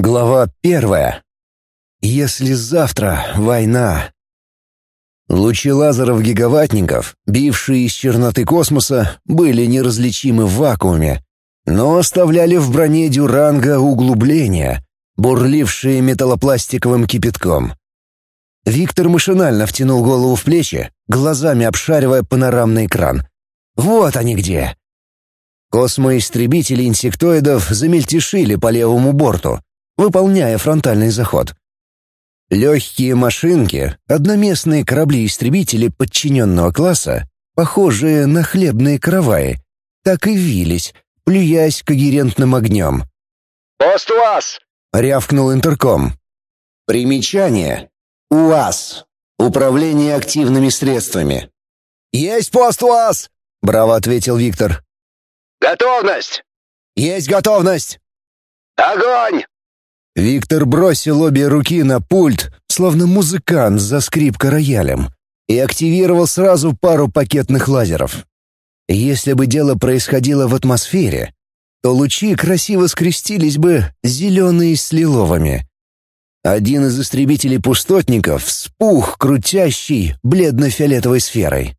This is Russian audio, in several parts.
Глава первая. Если завтра война. Лучи лазеров-гигаваттников, бившие из черноты космоса, были неразличимы в вакууме, но оставляли в броне дюранга углубления, бурлившие металлопластиковым кипятком. Виктор машинально втянул голову в плечи, глазами обшаривая панорамный экран. Вот они где. Космоистребители инсектоидов замельтешили по левому борту, выполняя фронтальный заход. Легкие машинки, одноместные корабли-истребители подчиненного класса, похожие на хлебные караваи, так и вились, плюясь когерентным огнем. «Пост УАЗ!» — рявкнул интерком. Примечание. УАЗ. Управление активными средствами. «Есть пост УАЗ!» — браво ответил Виктор. «Готовность!» «Есть готовность!» «Огонь!» Виктор бросил обе руки на пульт, словно музыкант за скрипкой роялем, и активировал сразу пару пакетных лазеров. Если бы дело происходило в атмосфере, то лучи красиво скрестились бы зеленые с лиловыми. Один из истребителей-пустотников вспух крутящей бледно-фиолетовой сферой.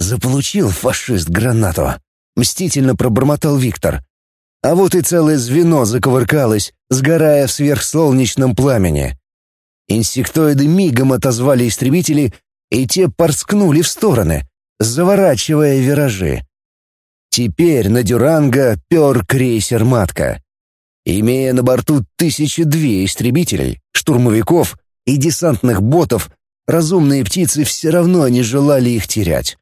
«Заполучил фашист гранату», — мстительно пробормотал Виктор. А вот и целое звено заковыркалось, сгорая в сверхсолнечном пламени. Инсектоиды мигом отозвали истребители, и те порскнули в стороны, заворачивая виражи. Теперь на Дюранго пер крейсер «Матка». Имея на борту тысячи две истребителей, штурмовиков и десантных ботов, разумные птицы все равно не желали их терять.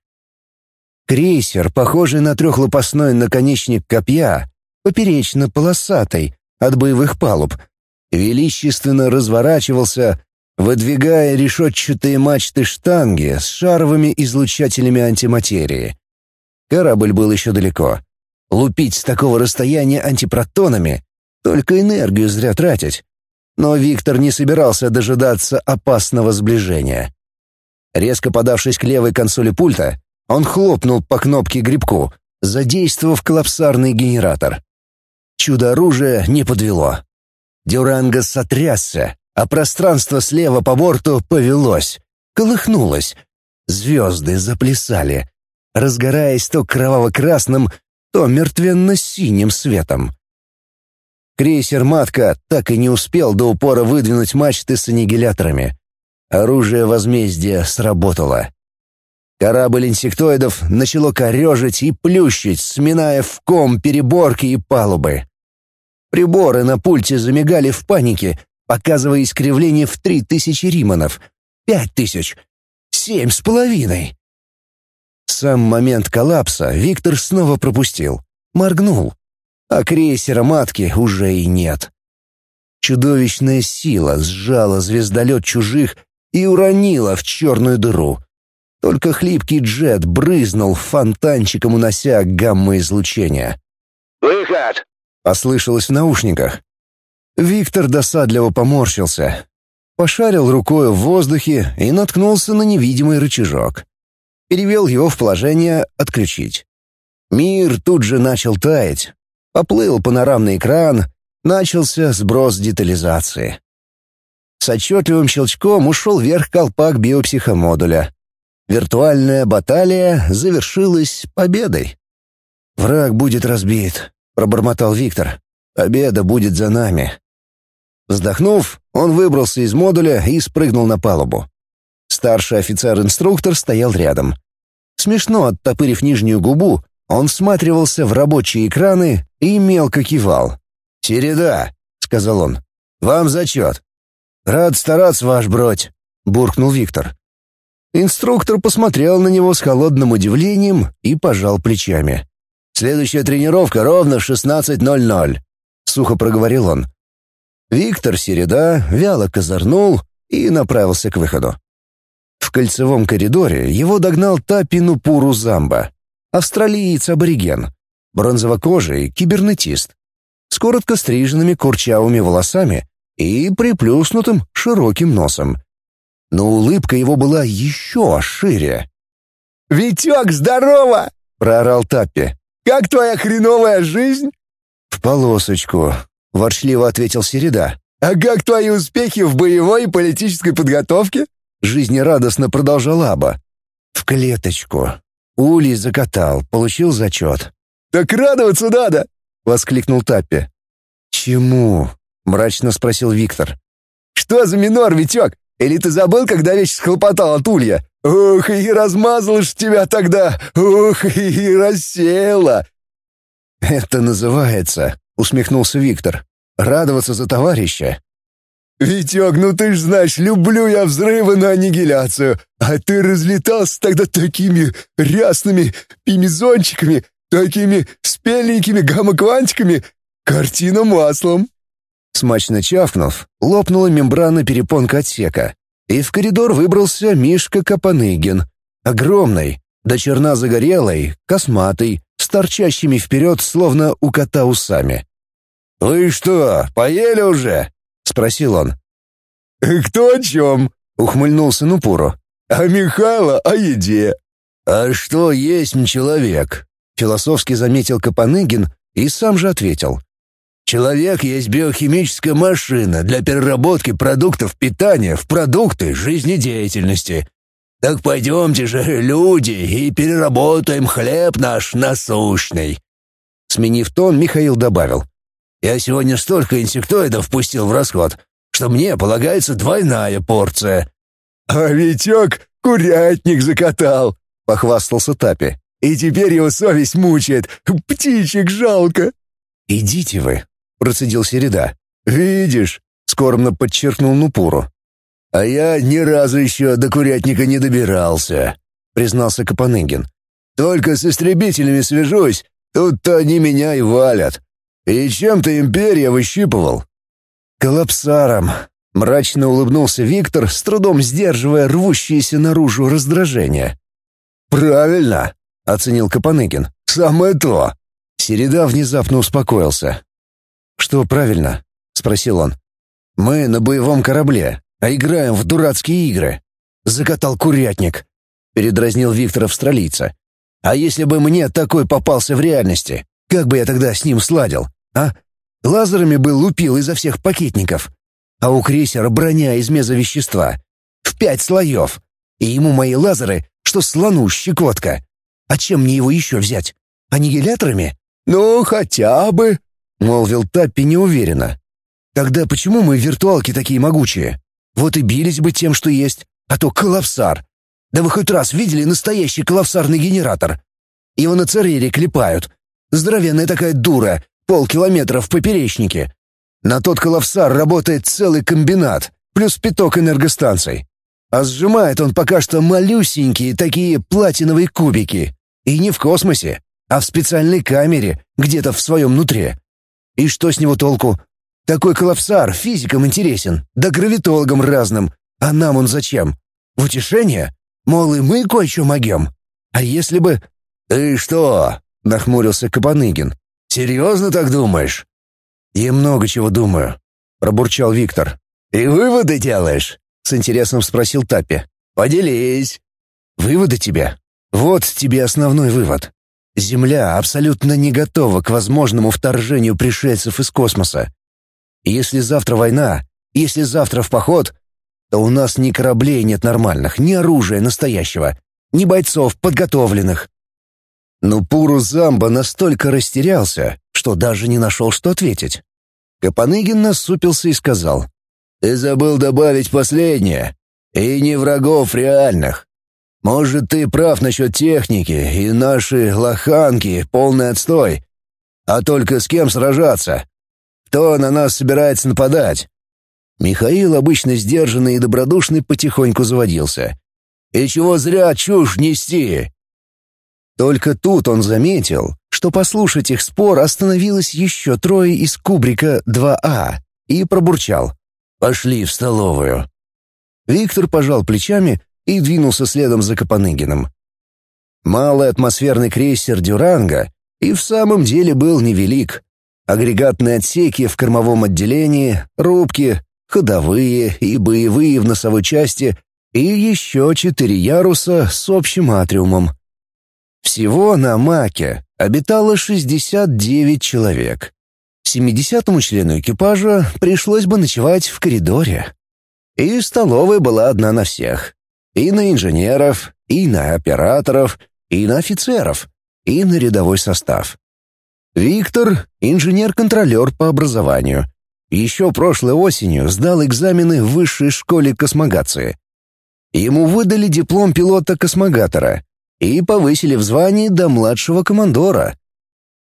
Крейсер, похожий на трехлопастной наконечник копья, поперечно-полосатой, от боевых палуб, величественно разворачивался, выдвигая решетчатые мачты штанги с шаровыми излучателями антиматерии. Корабль был еще далеко. Лупить с такого расстояния антипротонами — только энергию зря тратить. Но Виктор не собирался дожидаться опасного сближения. Резко подавшись к левой консоли пульта, он хлопнул по кнопке грибку, задействовав коллапсарный генератор. Чудо-оружие не подвело. Дюранго сотрясся, а пространство слева по борту повелось, колыхнулось. Звезды заплясали, разгораясь то кроваво-красным, то мертвенно-синим светом. Крейсер «Матка» так и не успел до упора выдвинуть мачты с аннигиляторами. Оружие возмездия сработало. Корабль инсектоидов начало корежить и плющить, сминая в ком переборки и палубы. Приборы на пульте замигали в панике, показывая искривление в три тысячи риманов, пять тысяч, семь с половиной. Сам момент коллапса Виктор снова пропустил, моргнул, а крейсера матки уже и нет. Чудовищная сила сжала звездолет чужих и уронила в черную дыру — только хлипкий джет брызнул фонтанчиком, унося гамма-излучение. «Выход!» — послышалось в наушниках. Виктор досадливо поморщился. Пошарил рукой в воздухе и наткнулся на невидимый рычажок. Перевел его в положение «отключить». Мир тут же начал таять. Поплыл панорамный экран, начался сброс детализации. С отчетливым щелчком ушел вверх колпак биопсихомодуля. Виртуальная баталия завершилась победой. «Враг будет разбит», — пробормотал Виктор. «Победа будет за нами». Вздохнув, он выбрался из модуля и спрыгнул на палубу. Старший офицер-инструктор стоял рядом. Смешно оттопырив нижнюю губу, он всматривался в рабочие экраны и мелко кивал. «Середа», — сказал он, — «вам зачет». «Рад стараться, ваш бродь», — буркнул Виктор. Инструктор посмотрел на него с холодным удивлением и пожал плечами. «Следующая тренировка ровно в 16.00», — сухо проговорил он. Виктор Середа вяло козырнул и направился к выходу. В кольцевом коридоре его догнал Тапину Пуру Замба, австралиец-абориген, бронзовокожий кибернетист, с коротко стриженными курчавыми волосами и приплюснутым широким носом но улыбка его была еще шире. «Витек, здорово!» — проорал Таппи. «Как твоя хреновая жизнь?» «В полосочку», — ворчливо ответил Середа. «А как твои успехи в боевой и политической подготовке?» Жизнерадостно продолжал Аба. «В клеточку. Улей закатал, получил зачет». «Так радоваться надо!» — воскликнул Таппи. «Чему?» — мрачно спросил Виктор. «Что за минор, Витек? Или ты забыл, когда вещь схлопотал от улья? Ух, и размазал ж тебя тогда! Ух, и рассеяла!» «Это называется», — усмехнулся Виктор, — «радоваться за товарища». «Витек, ну ты ж знаешь, люблю я взрывы на аннигиляцию, а ты разлетался тогда такими рясными пимизончиками, такими спельненькими гамма-квантиками, картина маслом». Смачно чавкнув, лопнула мембрана перепонка отсека, и в коридор выбрался Мишка Капаныгин. Огромный, до черна загорелый, косматый, с торчащими вперед, словно у кота усами. «Вы что, поели уже?» — спросил он. «Кто о чем?» — ухмыльнулся Нупуру. «А Михайло о еде». «А что есть человек?» — философски заметил Капаныгин и сам же ответил. Человек есть биохимическая машина для переработки продуктов питания в продукты жизнедеятельности. Так пойдемте же, люди, и переработаем хлеб наш насущный». Сменив тон, Михаил добавил. «Я сегодня столько инсектоидов впустил в расход, что мне полагается двойная порция». «А Витек курятник закатал», — похвастался Тапи. «И теперь его совесть мучает. Птичек жалко». «Идите вы», — процедил Середа. «Видишь», — скорбно подчеркнул Нупуру. «А я ни разу еще до курятника не добирался», — признался Капаныгин. «Только с истребителями свяжусь, тут-то они меня и валят. И чем ты империя выщипывал?» «Коллапсаром», — мрачно улыбнулся Виктор, с трудом сдерживая рвущееся наружу раздражение. «Правильно», — оценил Капаныгин. «Самое то». Середа внезапно успокоился. «Что правильно?» — спросил он. «Мы на боевом корабле, а играем в дурацкие игры». «Закатал курятник», — передразнил Виктор австралийца. «А если бы мне такой попался в реальности, как бы я тогда с ним сладил, а? Лазерами бы лупил изо всех пакетников. А у крейсера броня из мезовещества. В пять слоев. И ему мои лазеры, что слону щекотка. А чем мне его еще взять? Аннигиляторами? Ну, хотя бы, — молвил Таппи неуверенно. «Тогда почему мы виртуалки такие могучие? Вот и бились бы тем, что есть, а то коллапсар. Да вы хоть раз видели настоящий коллапсарный генератор? Его на царере клепают. Здоровенная такая дура, полкилометра в поперечнике. На тот коллапсар работает целый комбинат, плюс пяток энергостанций. А сжимает он пока что малюсенькие такие платиновые кубики. И не в космосе, а в специальной камере, где-то в своем нутре. И что с него толку? Такой коллапсар физикам интересен, да гравитологам разным. А нам он зачем? В утешение? Мол, и мы кое-что могем. А если бы... «Ты что?» — нахмурился Капаныгин. «Серьезно так думаешь?» «Я много чего думаю», — пробурчал Виктор. «И выводы делаешь?» — с интересом спросил Таппи. «Поделись». «Выводы тебе? Вот тебе основной вывод. Земля абсолютно не готова к возможному вторжению пришельцев из космоса. Если завтра война, если завтра в поход, то у нас ни кораблей нет нормальных, ни оружия настоящего, ни бойцов подготовленных. Но Пуру Замба настолько растерялся, что даже не нашел, что ответить. Капаныгин насупился и сказал, «Ты забыл добавить последнее. И не врагов реальных. Может, ты прав насчет техники, и наши лоханки — полный отстой. А только с кем сражаться? Кто на нас собирается нападать?» Михаил, обычно сдержанный и добродушный, потихоньку заводился. «И чего зря чушь нести?» Только тут он заметил, что послушать их спор остановилось еще трое из кубрика 2А и пробурчал. «Пошли в столовую». Виктор пожал плечами и двинулся следом за Капаныгиным. Малый атмосферный крейсер «Дюранга» и в самом деле был невелик. Агрегатные отсеки в кормовом отделении, рубки, ходовые и боевые в носовой части и еще четыре яруса с общим атриумом. Всего на Маке обитало 69 человек. Семидесятому члену экипажа пришлось бы ночевать в коридоре. И столовая была одна на всех. И на инженеров, и на операторов, и на офицеров, и на рядовой состав. Виктор — инженер-контролер по образованию. Еще прошлой осенью сдал экзамены в высшей школе космогации. Ему выдали диплом пилота-космогатора и повысили в звании до младшего командора.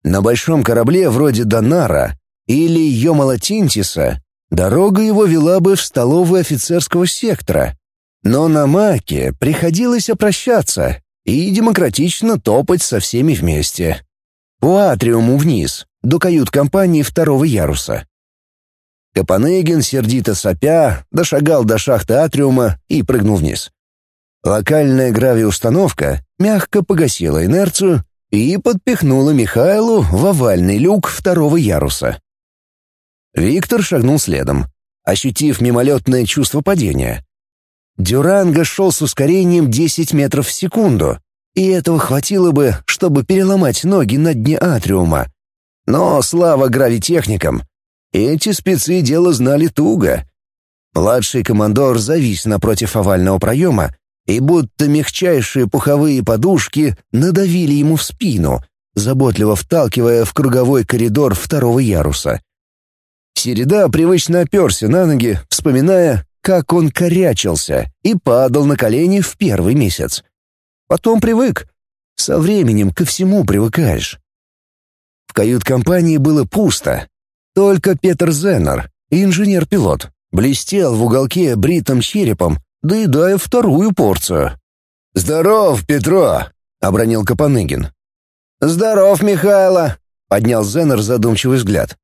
На большом корабле вроде «Донара» или «Йомала-Тинтиса» дорога его вела бы в столовую офицерского сектора. Но на Маке приходилось опрощаться и демократично топать со всеми вместе. По атриуму вниз, до кают-компании второго яруса. Капанегин, сердито сопя, дошагал до шахты атриума и прыгнул вниз. Локальная гравиустановка мягко погасила инерцию и подпихнула Михайлу в овальный люк второго яруса. Виктор шагнул следом, ощутив мимолетное чувство падения. Дюранго шел с ускорением 10 метров в секунду, и этого хватило бы, чтобы переломать ноги на дне атриума. Но слава гравитехникам, эти спецы дело знали туго. Младший командор завис напротив овального проема, и будто мягчайшие пуховые подушки надавили ему в спину, заботливо вталкивая в круговой коридор второго яруса. Середа привычно оперся на ноги, вспоминая, как он корячился и падал на колени в первый месяц. Потом привык. Со временем ко всему привыкаешь. В кают-компании было пусто, только Петр Зеннер, инженер-пилот, блестел в уголке бритым черепом, доедая вторую порцию. «Здоров, Петро!» — обронил Капаныгин. «Здоров, Михайло!» — поднял Зеннер задумчивый взгляд.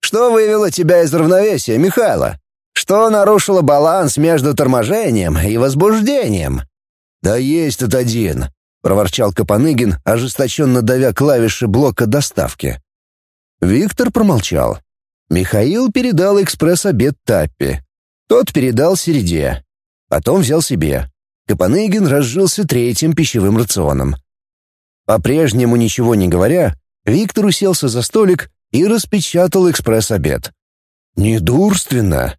«Что вывело тебя из равновесия, Михайло? Что нарушило баланс между торможением и возбуждением?» «Да есть тут один», — проворчал Капаныгин, ожесточенно давя клавиши блока доставки. Виктор промолчал. Михаил передал экспресс-обед Таппи. Тот передал Середе. Потом взял себе. Капаныгин разжился третьим пищевым рационом. По-прежнему ничего не говоря, Виктор уселся за столик и распечатал экспресс-обед. Недурственно.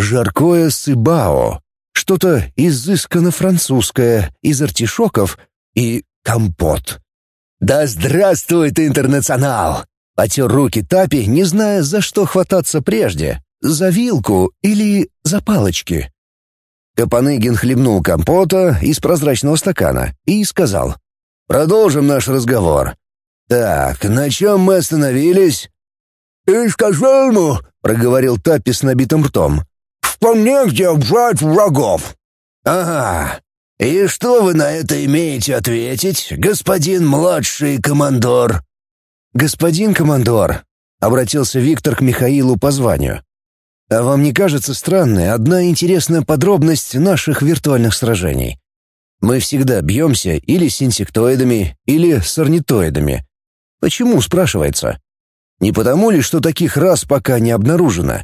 Жаркое сыбао, что-то изысканно французское из артишоков и компот. «Да здравствует интернационал!» Потер руки Тапи, не зная, за что хвататься прежде — за вилку или за палочки. Капаныгин хлебнул компота из прозрачного стакана и сказал «Продолжим наш разговор. Так, на чем мы остановились?» «Ты сказал ему», — проговорил Тапи с набитым ртом, «вполне где брать врагов». «Ага. И что вы на это имеете ответить, господин младший командор?» «Господин командор», — обратился Виктор к Михаилу по званию, «а вам не кажется странной одна интересная подробность наших виртуальных сражений? Мы всегда бьемся или с инсектоидами, или с орнитоидами. Почему, спрашивается? Не потому ли, что таких рас пока не обнаружено?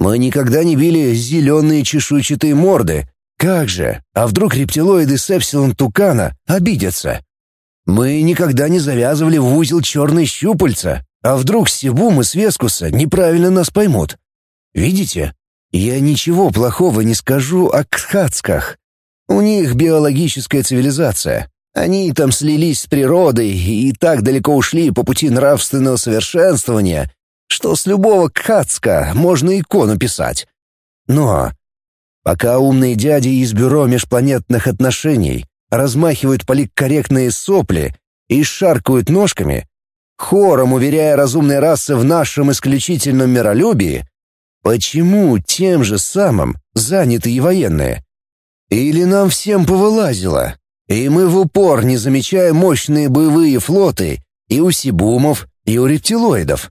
Мы никогда не били зеленые чешуйчатые морды. Как же? А вдруг рептилоиды с эпсилон тукана обидятся? Мы никогда не завязывали в узел черные щупальца, а вдруг Сибум и Свескуса неправильно нас поймут. Видите? Я ничего плохого не скажу о кхацках. У них биологическая цивилизация. Они там слились с природой и так далеко ушли по пути нравственного совершенствования, что с любого кхацка можно икону писать. Но пока умные дяди из бюро межпланетных отношений размахивают политкорректные сопли и шаркают ножками, хором уверяя разумные расы в нашем исключительном миролюбии, почему тем же самым заняты и военные? Или нам всем повылазило, и мы в упор не замечаем мощные боевые флоты и у сибумов, и у рептилоидов?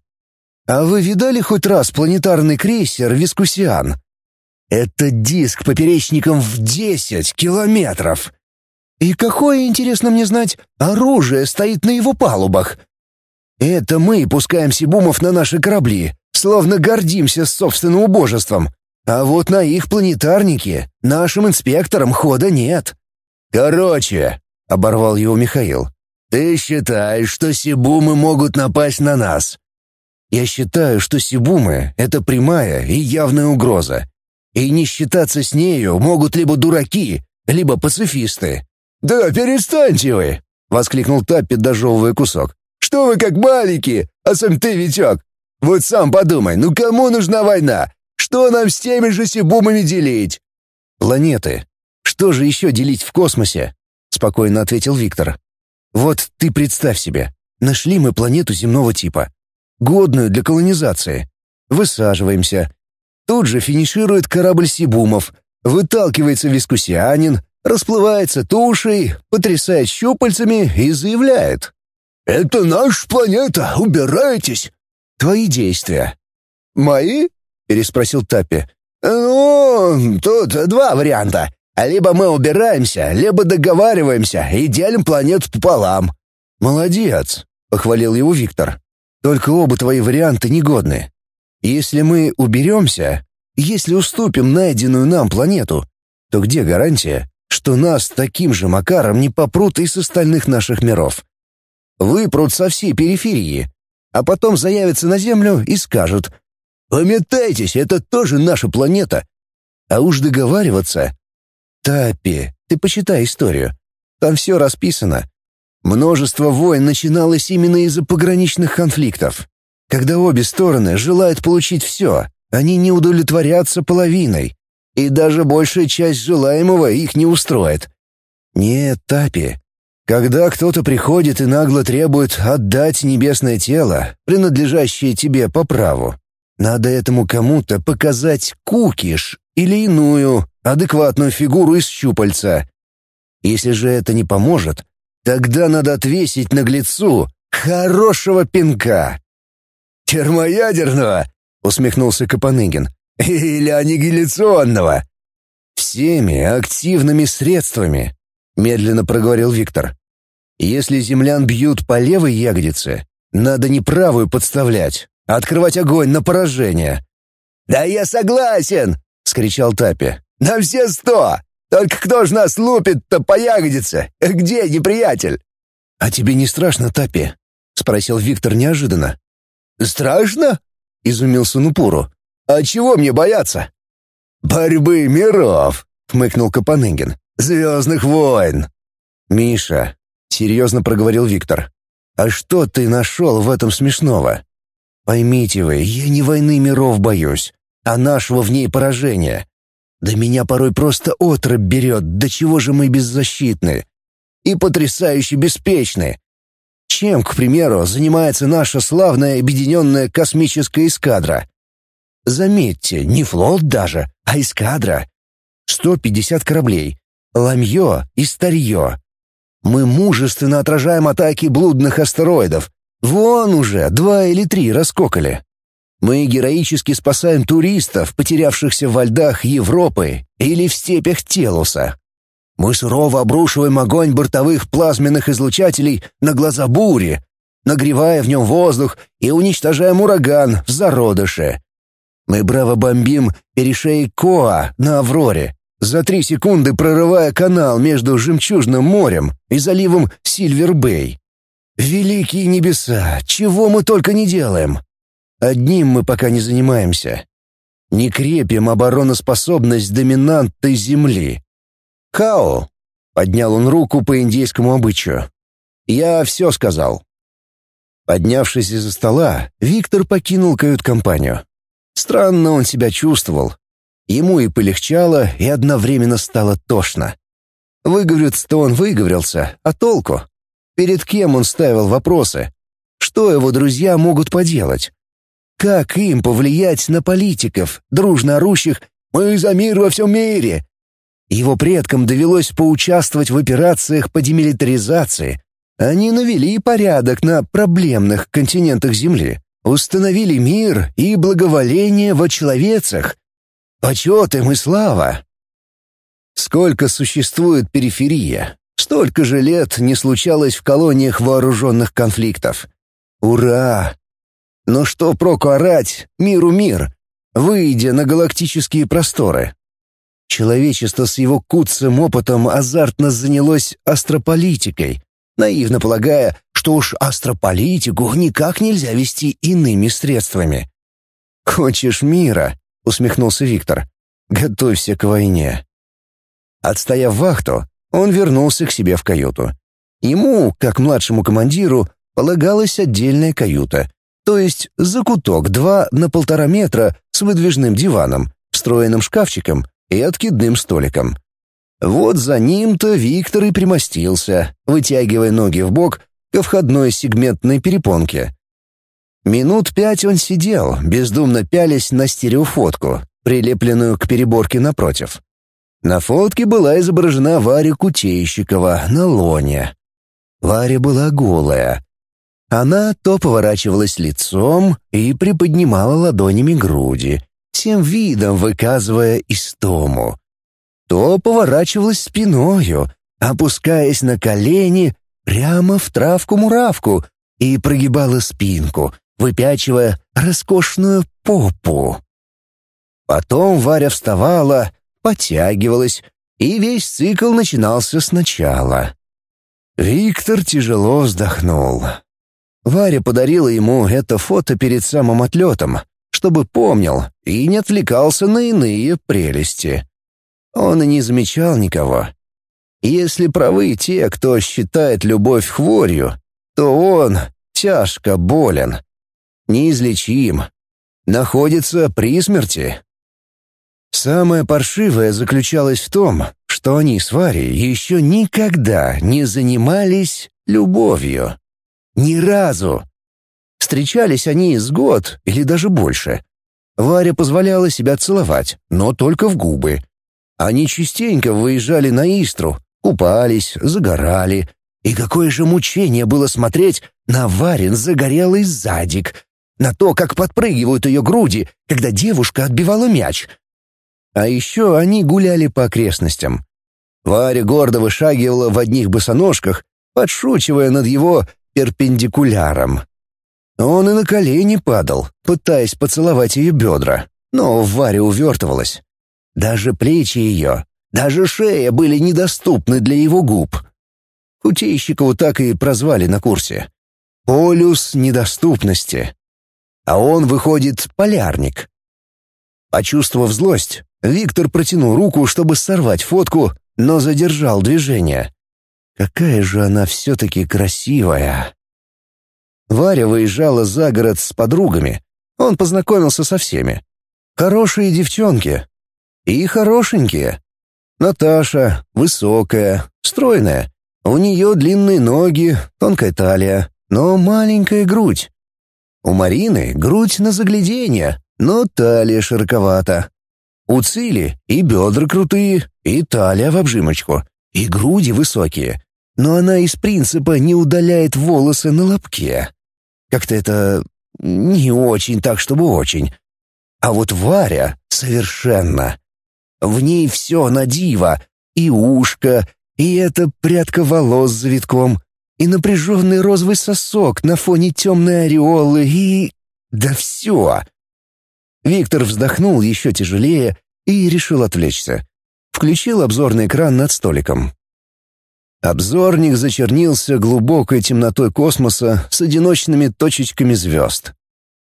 А вы видали хоть раз планетарный крейсер «Вискусиан»? Это диск поперечником в 10 километров. И какое, интересно мне знать, оружие стоит на его палубах? Это мы пускаем сибумов на наши корабли, словно гордимся собственным убожеством. А вот на их планетарнике нашим инспекторам хода нет. Короче, оборвал его Михаил. Ты считаешь, что сибумы могут напасть на нас? Я считаю, что Сибумы — это прямая и явная угроза. И не считаться с нею могут либо дураки, либо пацифисты. «Да перестаньте вы!» — воскликнул Таппи, дожевывая кусок. «Что вы как маленькие, а сам ты, Витек? Вот сам подумай, ну кому нужна война? Что нам с теми же Сибумами делить?» «Планеты. Что же еще делить в космосе?» — спокойно ответил Виктор. «Вот ты представь себе, нашли мы планету земного типа, годную для колонизации. Высаживаемся. Тут же финиширует корабль Сибумов, выталкивается вискусианин, расплывается тушей, потрясает щупальцами и заявляет. «Это наша планета, убирайтесь!» «Твои действия». «Мои?» — переспросил Таппи. «Ну, тут два варианта. Либо мы убираемся, либо договариваемся и делим планету пополам». «Молодец», — похвалил его Виктор. «Только оба твои варианта негодны. Если мы уберемся, если уступим найденную нам планету, то где гарантия, что нас таким же макаром не попрут из остальных наших миров? Выпрут со всей периферии, а потом заявятся на Землю и скажут «Пометайтесь, это тоже наша планета». А уж договариваться... Тапи, ты почитай историю. Там все расписано. Множество войн начиналось именно из-за пограничных конфликтов. Когда обе стороны желают получить все, они не удовлетворятся половиной, и даже большая часть желаемого их не устроит. Нет, Тапи, когда кто-то приходит и нагло требует отдать небесное тело, принадлежащее тебе по праву, надо этому кому-то показать кукиш или иную, адекватную фигуру из щупальца. Если же это не поможет, тогда надо отвесить наглецу хорошего пинка. «Термоядерного?» — усмехнулся Капаныгин. «Или аннигиляционного?» «Всеми активными средствами», — медленно проговорил Виктор. «Если землян бьют по левой ягодице, надо не правую подставлять, а открывать огонь на поражение». «Да я согласен!» — скричал Тапи. «На все сто! Только кто ж нас лупит-то по ягодице? Где неприятель?» «А тебе не страшно, Тапи?» — спросил Виктор неожиданно. «Страшно?» — изумился Нупуру. «А чего мне бояться?» «Борьбы миров», — хмыкнул Капаныгин. «Звездных войн». «Миша», — серьезно проговорил Виктор, — «а что ты нашел в этом смешного? Поймите вы, я не войны миров боюсь, а нашего в ней поражения. Да меня порой просто отрыв берет, до чего же мы беззащитны и потрясающе беспечны. Чем, к примеру, занимается наша славная объединенная космическая эскадра? Заметьте, не флот даже, а эскадра. 150 кораблей, ламье и старье. Мы мужественно отражаем атаки блудных астероидов. Вон уже два или три раскокали. Мы героически спасаем туристов, потерявшихся во льдах Европы или в степях Телуса. Мы сурово обрушиваем огонь бортовых плазменных излучателей на глаза бури, нагревая в нем воздух и уничтожаем ураган в зародыше. Мы браво бомбим перешей Коа на Авроре, за три секунды прорывая канал между Жемчужным морем и заливом Сильвер-Бэй. Великие небеса, чего мы только не делаем. Одним мы пока не занимаемся. Не крепим обороноспособность доминанты Земли. «Као!» — поднял он руку по индейскому обычаю. «Я все сказал». Поднявшись из-за стола, Виктор покинул кают-компанию. Странно он себя чувствовал. Ему и полегчало, и одновременно стало тошно. Выговориться-то он выговорился, а толку? Перед кем он ставил вопросы? Что его друзья могут поделать? Как им повлиять на политиков, дружно орущих «Мы за мир во всем мире!» Его предкам довелось поучаствовать в операциях по демилитаризации. Они навели порядок на проблемных континентах Земли, установили мир и благоволение во человецах. Почет им и слава! Сколько существует периферия, столько же лет не случалось в колониях вооруженных конфликтов. Ура! Но что проку орать, миру мир, выйдя на галактические просторы? Человечество с его куцым опытом азартно занялось астрополитикой, наивно полагая, что уж астрополитику никак нельзя вести иными средствами. «Хочешь мира?» — усмехнулся Виктор. «Готовься к войне». Отстояв вахту, он вернулся к себе в каюту. Ему, как младшему командиру, полагалась отдельная каюта, то есть закуток два на полтора метра с выдвижным диваном, встроенным шкафчиком и откидным столиком. Вот за ним-то Виктор и примостился, вытягивая ноги в бок ко входной сегментной перепонке. Минут пять он сидел, бездумно пялясь на стереофотку, прилепленную к переборке напротив. На фотке была изображена Варя Кутейщикова на лоне. Варя была голая. Она то поворачивалась лицом и приподнимала ладонями груди, всем видом выказывая истому. То поворачивалась спиною, опускаясь на колени прямо в травку-муравку и прогибала спинку, выпячивая роскошную попу. Потом Варя вставала, подтягивалась, и весь цикл начинался сначала. Виктор тяжело вздохнул. Варя подарила ему это фото перед самым отлетом, чтобы помнил и не отвлекался на иные прелести. Он и не замечал никого. Если правы те, кто считает любовь хворью, то он тяжко болен, неизлечим, находится при смерти. Самое паршивое заключалось в том, что они с Варей еще никогда не занимались любовью. Ни разу. Встречались они с год или даже больше. Варя позволяла себя целовать, но только в губы. Они частенько выезжали на Истру, купались, загорали. И какое же мучение было смотреть на Варин загорелый задик, на то, как подпрыгивают ее груди, когда девушка отбивала мяч. А еще они гуляли по окрестностям. Варя гордо вышагивала в одних босоножках, подшучивая над его перпендикуляром. Он и на колени падал, пытаясь поцеловать ее бедра, но Варя увертывалась. Даже плечи ее, даже шея были недоступны для его губ. Кутейщикову так и прозвали на курсе. «Полюс недоступности». А он, выходит, полярник. Почувствовав злость, Виктор протянул руку, чтобы сорвать фотку, но задержал движение. Какая же она все-таки красивая. Варя выезжала за город с подругами. Он познакомился со всеми. Хорошие девчонки. И хорошенькие. Наташа высокая, стройная. У нее длинные ноги, тонкая талия, но маленькая грудь. У Марины грудь на загляденье, но талия широковата. У Цили и бедра крутые, и талия в обжимочку, и груди высокие. Но она из принципа не удаляет волосы на лобке. Как-то это не очень так, чтобы очень. А вот Варя совершенно. В ней все на диво. И ушко, и эта прядка волос с завитком, и напряженный розовый сосок на фоне темной ореолы, и... Да все. Виктор вздохнул еще тяжелее и решил отвлечься. Включил обзорный экран над столиком. Обзорник зачернился глубокой темнотой космоса с одиночными точечками звезд.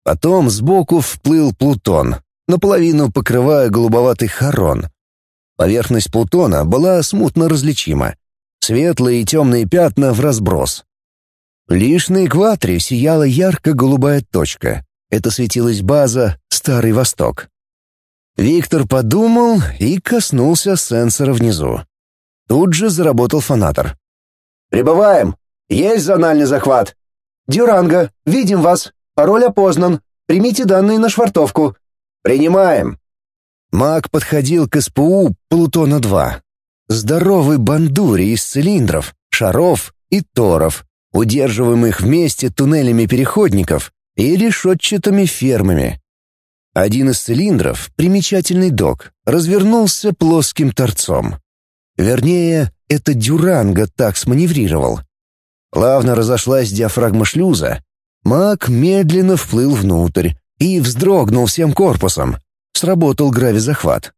Потом сбоку вплыл Плутон, наполовину покрывая голубоватый хорон. Поверхность Плутона была смутно различима. Светлые и темные пятна в разброс. Лишь на экваторе сияла ярко-голубая точка. Это светилась база «Старый Восток». Виктор подумал и коснулся сенсора внизу. Тут же заработал фонатор. «Прибываем! Есть зональный захват! Дюранго, видим вас! Пароль опознан! Примите данные на швартовку! Принимаем!» Маг подходил к СПУ Плутона-2. Здоровый бандури из цилиндров, шаров и торов, удерживаемых вместе туннелями переходников и решетчатыми фермами. Один из цилиндров, примечательный док, развернулся плоским торцом. Вернее, это Дюранго так сманеврировал. Плавно разошлась диафрагма шлюза. Маг медленно вплыл внутрь и вздрогнул всем корпусом. Сработал гравизахват.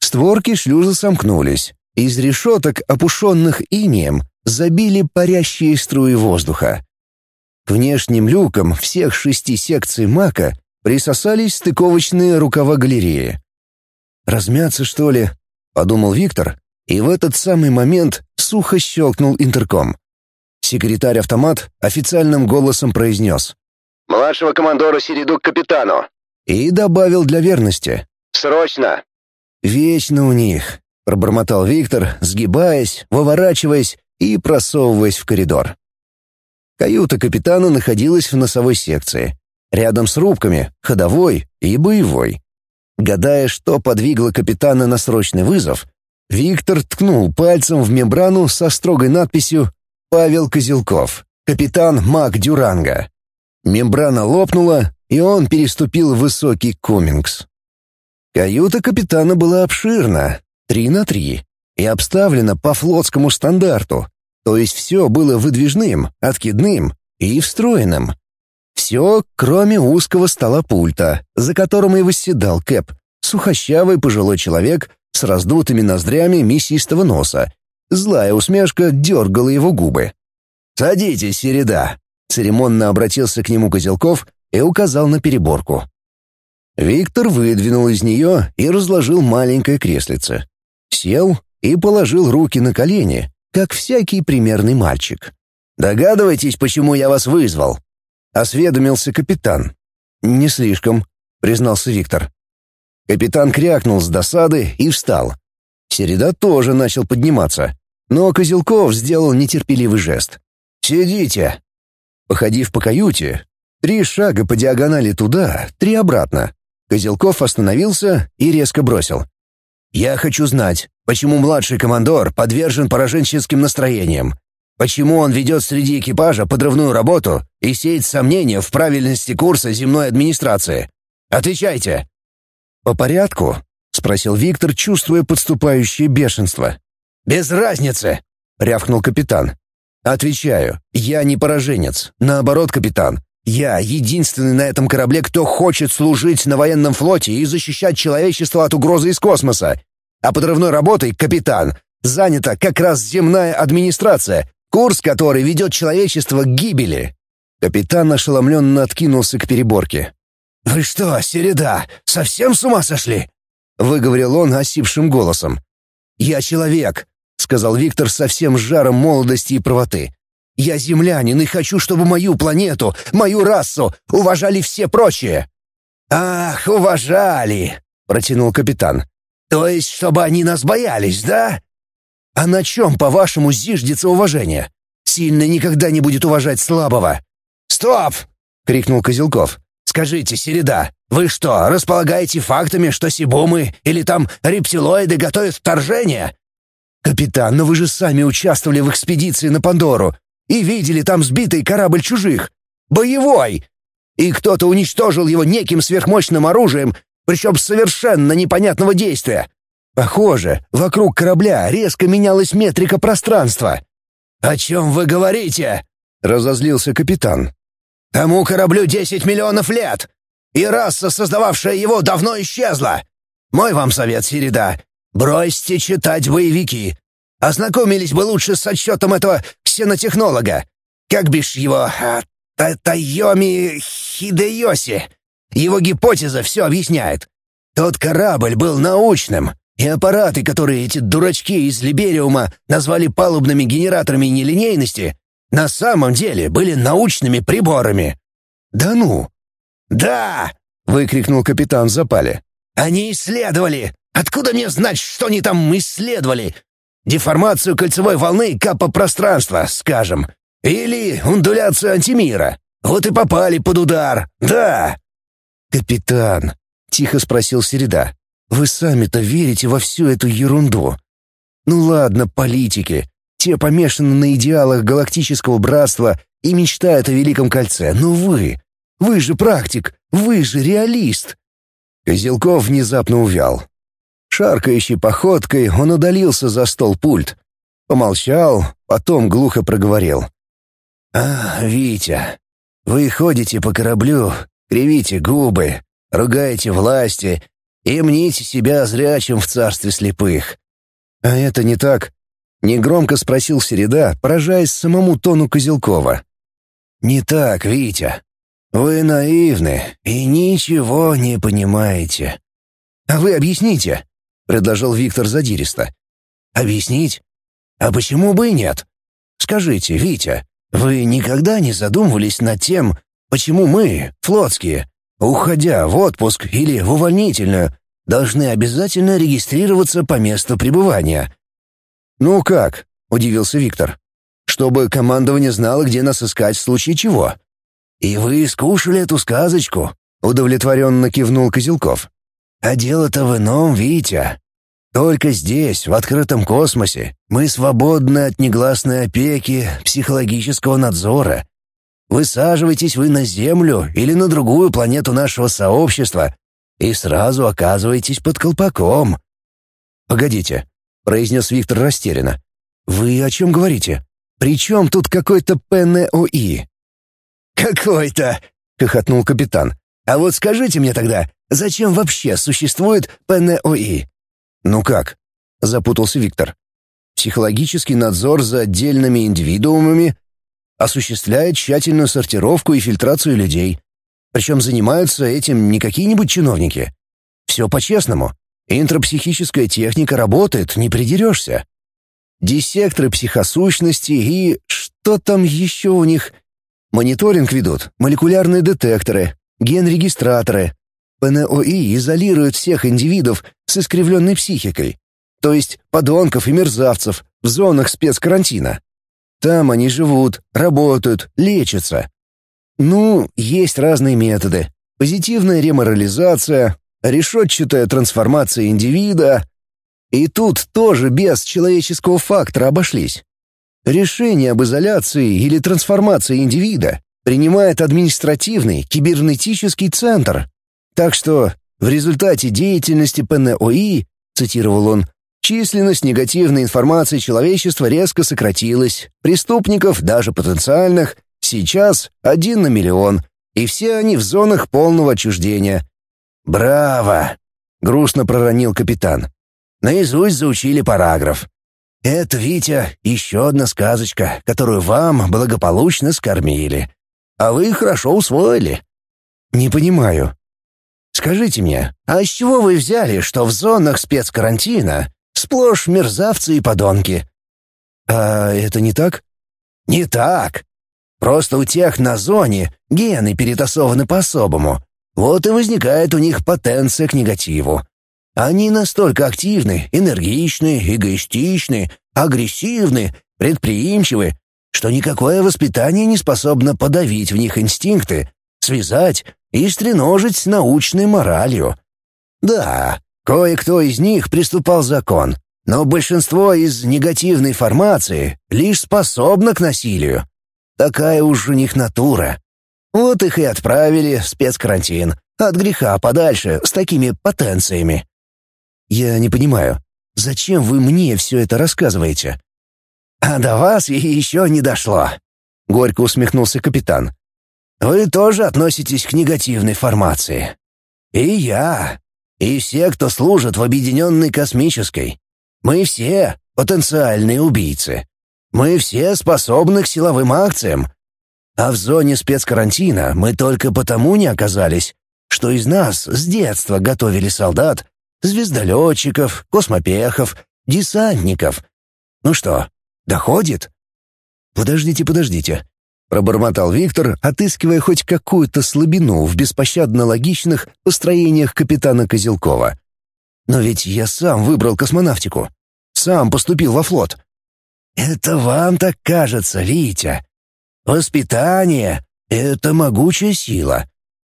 Створки шлюза сомкнулись. Из решеток, опушенных инием, забили парящие струи воздуха. Внешним люкам всех шести секций мака присосались стыковочные рукава галереи. «Размяться, что ли?» — подумал Виктор, и в этот самый момент сухо щелкнул интерком. Секретарь-автомат официальным голосом произнес. «Младшего командора Середу к капитану». И добавил для верности. «Срочно!» «Вечно у них», — пробормотал Виктор, сгибаясь, выворачиваясь и просовываясь в коридор. Каюта капитана находилась в носовой секции, рядом с рубками, ходовой и боевой. Гадая, что подвигло капитана на срочный вызов, Виктор ткнул пальцем в мембрану со строгой надписью «Павел Козелков, капитан Мак Дюранга». Мембрана лопнула, и он переступил высокий Кумингс. Каюта капитана была обширна, три на три, и обставлена по флотскому стандарту, то есть все было выдвижным, откидным и встроенным. Все, кроме узкого стола пульта, за которым и восседал Кэп, сухощавый пожилой человек с раздутыми ноздрями мясистого носа. Злая усмешка дергала его губы. «Садитесь, Середа!» — церемонно обратился к нему Козелков и указал на переборку. Виктор выдвинул из нее и разложил маленькое креслице. Сел и положил руки на колени, как всякий примерный мальчик. «Догадываетесь, почему я вас вызвал?» — осведомился капитан. «Не слишком», — признался Виктор. Капитан крякнул с досады и встал. Середа тоже начал подниматься, но Козелков сделал нетерпеливый жест. «Сидите!» Походив по каюте, три шага по диагонали туда, три обратно, Козелков остановился и резко бросил. «Я хочу знать, почему младший командор подвержен пораженческим настроениям? Почему он ведет среди экипажа подрывную работу и сеет сомнения в правильности курса земной администрации? Отвечайте!» «По порядку?» — спросил Виктор, чувствуя подступающее бешенство. «Без разницы!» — рявкнул капитан. «Отвечаю, я не пораженец. Наоборот, капитан, я единственный на этом корабле, кто хочет служить на военном флоте и защищать человечество от угрозы из космоса. А подрывной работой, капитан, занята как раз земная администрация, курс которой ведет человечество к гибели». Капитан ошеломленно откинулся к переборке. «Вы что, Середа, совсем с ума сошли?» — выговорил он осипшим голосом. «Я человек», — сказал Виктор со всем жаром молодости и правоты. Я землянин и хочу, чтобы мою планету, мою расу уважали все прочие». «Ах, уважали!» — протянул капитан. «То есть, чтобы они нас боялись, да?» «А на чем, по-вашему, зиждется уважение? Сильный никогда не будет уважать слабого». «Стоп!» — крикнул Козелков. «Скажите, Середа, вы что, располагаете фактами, что сибумы или там рептилоиды готовят вторжение?» «Капитан, но вы же сами участвовали в экспедиции на Пандору и видели там сбитый корабль чужих. Боевой! И кто-то уничтожил его неким сверхмощным оружием, причем совершенно непонятного действия. Похоже, вокруг корабля резко менялась метрика пространства. «О чем вы говорите?» — разозлился капитан. «Тому кораблю десять миллионов лет, и раса, создававшая его, давно исчезла. Мой вам совет, Середа, бросьте читать боевики. Ознакомились бы лучше с отчетом этого ксенотехнолога. Как бишь его... А, Тайоми Хидеоси. Его гипотеза все объясняет. Тот корабль был научным, и аппараты, которые эти дурачки из Либериума назвали палубными генераторами нелинейности, на самом деле были научными приборами. «Да ну!» «Да!» — выкрикнул капитан в запале. «Они исследовали! Откуда мне знать, что они там исследовали? Деформацию кольцевой волны капа-пространства, скажем. Или ундуляцию антимира. Вот и попали под удар. Да. Капитан, тихо спросил Середа. Вы сами-то верите во всю эту ерунду? Ну ладно, политики. Те помешаны на идеалах галактического братства и мечтают о Великом кольце. Но вы... Вы же практик, вы же реалист. Козелков внезапно увял. Шаркающей походкой он удалился за стол пульт. Помолчал, потом глухо проговорил. «А, Витя, вы ходите по кораблю, кривите губы, ругаете власти и мните себя зрячим в царстве слепых. А это не так?» Негромко спросил Середа, поражаясь самому тону Козелкова. «Не так, Витя. Вы наивны и ничего не понимаете». «А вы объясните», — предложил Виктор задиристо. «Объяснить? А почему бы и нет? Скажите, Витя, вы никогда не задумывались над тем, почему мы, флотские, уходя в отпуск или в увольнительную, должны обязательно регистрироваться по месту пребывания?» «Ну как?» — удивился Виктор. «Чтобы командование знало, где нас искать в случае чего». «И вы скушали эту сказочку?» — удовлетворенно кивнул Козелков. «А дело-то в ином, Витя. Только здесь, в открытом космосе, мы свободны от негласной опеки, психологического надзора. Высаживаетесь вы на Землю или на другую планету нашего сообщества и сразу оказываетесь под колпаком». «Погодите», — произнес Виктор растерянно. «Вы о чем говорите? При чем тут какой-то ПНОИ?» «Какой-то!» — хохотнул капитан. «А вот скажите мне тогда, зачем вообще существует ПНОИ?» «Ну как?» — запутался Виктор. «Психологический надзор за отдельными индивидуумами осуществляет тщательную сортировку и фильтрацию людей. Причем занимаются этим не какие-нибудь чиновники. Все по-честному. Интропсихическая техника работает, не придерешься. Диссекторы психосущности и... что там еще у них? Мониторинг ведут, молекулярные детекторы, генрегистраторы. ПНОИ изолирует всех индивидов с искривленной психикой, то есть подонков и мерзавцев в зонах спецкарантина. Там они живут, работают, лечатся. Ну, есть разные методы. Позитивная реморализация, решетчатая трансформация индивида. И тут тоже без человеческого фактора обошлись. Решение об изоляции или трансформации индивида принимает административный кибернетический центр. Так что в результате деятельности ПНОИ, цитировал он, численность негативной информации человечества резко сократилась, преступников, даже потенциальных, сейчас один на миллион, и все они в зонах полного отчуждения. «Браво!» — грустно проронил капитан. «Наизусть заучили параграф. Это, Витя, еще одна сказочка, которую вам благополучно скормили. А вы хорошо усвоили. Не понимаю. Скажите мне, а с чего вы взяли, что в зонах спецкарантина сплошь мерзавцы и подонки? А это не так? Не так. Просто у тех на зоне гены перетасованы по-особому. Вот и возникает у них потенция к негативу. Они настолько активны, энергичны, эгоистичны, агрессивны, предприимчивы, что никакое воспитание не способно подавить в них инстинкты, связать и стреножить научной моралью. Да, кое-кто из них приступал закон, но большинство из негативной формации лишь способно к насилию. Такая уж у них натура. Вот их и отправили в спецкарантин, от греха подальше, с такими потенциями. «Я не понимаю, зачем вы мне все это рассказываете?» «А до вас еще не дошло», — горько усмехнулся капитан. «Вы тоже относитесь к негативной формации. И я, и все, кто служит в Объединенной Космической. Мы все потенциальные убийцы. Мы все способны к силовым акциям. А в зоне спецкарантина мы только потому не оказались, что из нас с детства готовили солдат звездолетчиков, космопехов, десантников. Ну что, доходит? Подождите, подождите. Пробормотал Виктор, отыскивая хоть какую-то слабину в беспощадно логичных построениях капитана Козелкова. Но ведь я сам выбрал космонавтику. Сам поступил во флот. Это вам так кажется, Витя. Воспитание — это могучая сила.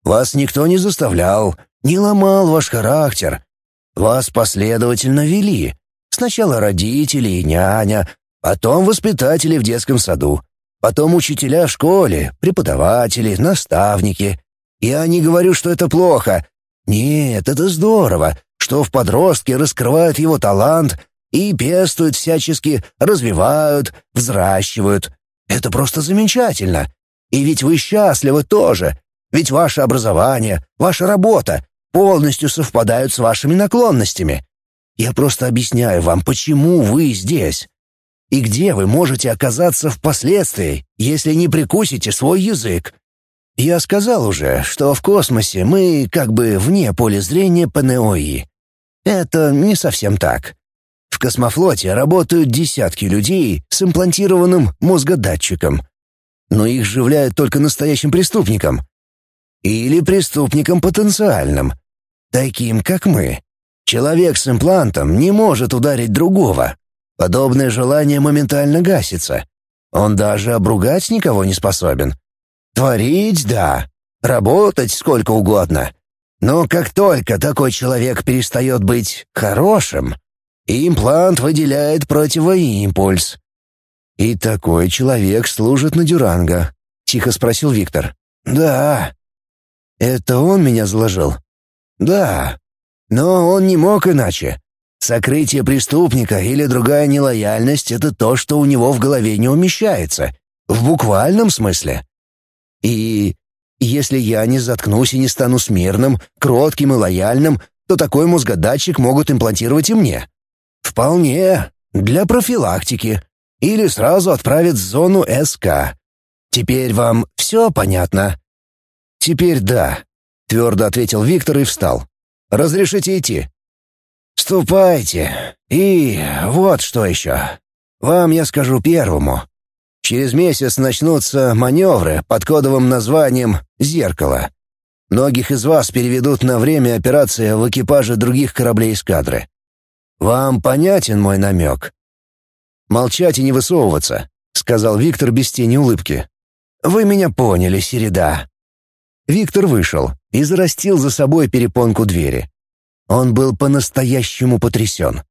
Вас никто не заставлял, не ломал ваш характер, вас последовательно вели. Сначала родители и няня, потом воспитатели в детском саду, потом учителя в школе, преподаватели, наставники. Я не говорю, что это плохо. Нет, это здорово, что в подростке раскрывают его талант и пестуют всячески, развивают, взращивают. Это просто замечательно. И ведь вы счастливы тоже. Ведь ваше образование, ваша работа полностью совпадают с вашими наклонностями. Я просто объясняю вам, почему вы здесь. И где вы можете оказаться впоследствии, если не прикусите свой язык? Я сказал уже, что в космосе мы как бы вне поля зрения Панеои. Это не совсем так. В космофлоте работают десятки людей с имплантированным мозгодатчиком. Но их живляют только настоящим преступникам. Или преступникам потенциальным. Таким, как мы. Человек с имплантом не может ударить другого. Подобное желание моментально гасится. Он даже обругать никого не способен. Творить — да. Работать сколько угодно. Но как только такой человек перестает быть хорошим, имплант выделяет противоимпульс. «И такой человек служит на Дюранго?» — тихо спросил Виктор. «Да». «Это он меня заложил?» «Да. Но он не мог иначе. Сокрытие преступника или другая нелояльность — это то, что у него в голове не умещается. В буквальном смысле. И если я не заткнусь и не стану смирным, кротким и лояльным, то такой мозгодатчик могут имплантировать и мне. Вполне. Для профилактики. Или сразу отправят в зону СК. Теперь вам все понятно? Теперь да, твердо ответил Виктор и встал. Разрешите идти? Ступайте. И вот что еще. Вам я скажу первому. Через месяц начнутся маневры под кодовым названием «Зеркало». Многих из вас переведут на время операции в экипаже других кораблей эскадры. Вам понятен мой намек?» «Молчать и не высовываться», — сказал Виктор без тени улыбки. «Вы меня поняли, Середа». Виктор вышел и зарастил за собой перепонку двери. Он был по-настоящему потрясен.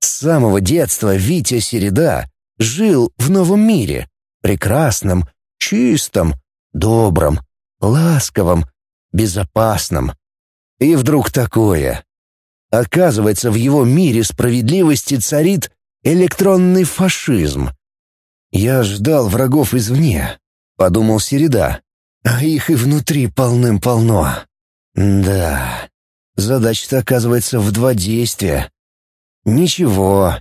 С самого детства Витя Середа жил в новом мире, прекрасном, чистом, добром, ласковом, безопасном. И вдруг такое. Оказывается, в его мире справедливости царит электронный фашизм. «Я ждал врагов извне», — подумал Середа, «а их и внутри полным-полно». «Да, задача-то оказывается в два действия. Ничего,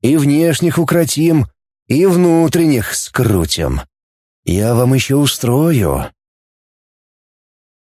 и внешних укротим, и внутренних скрутим. Я вам еще устрою.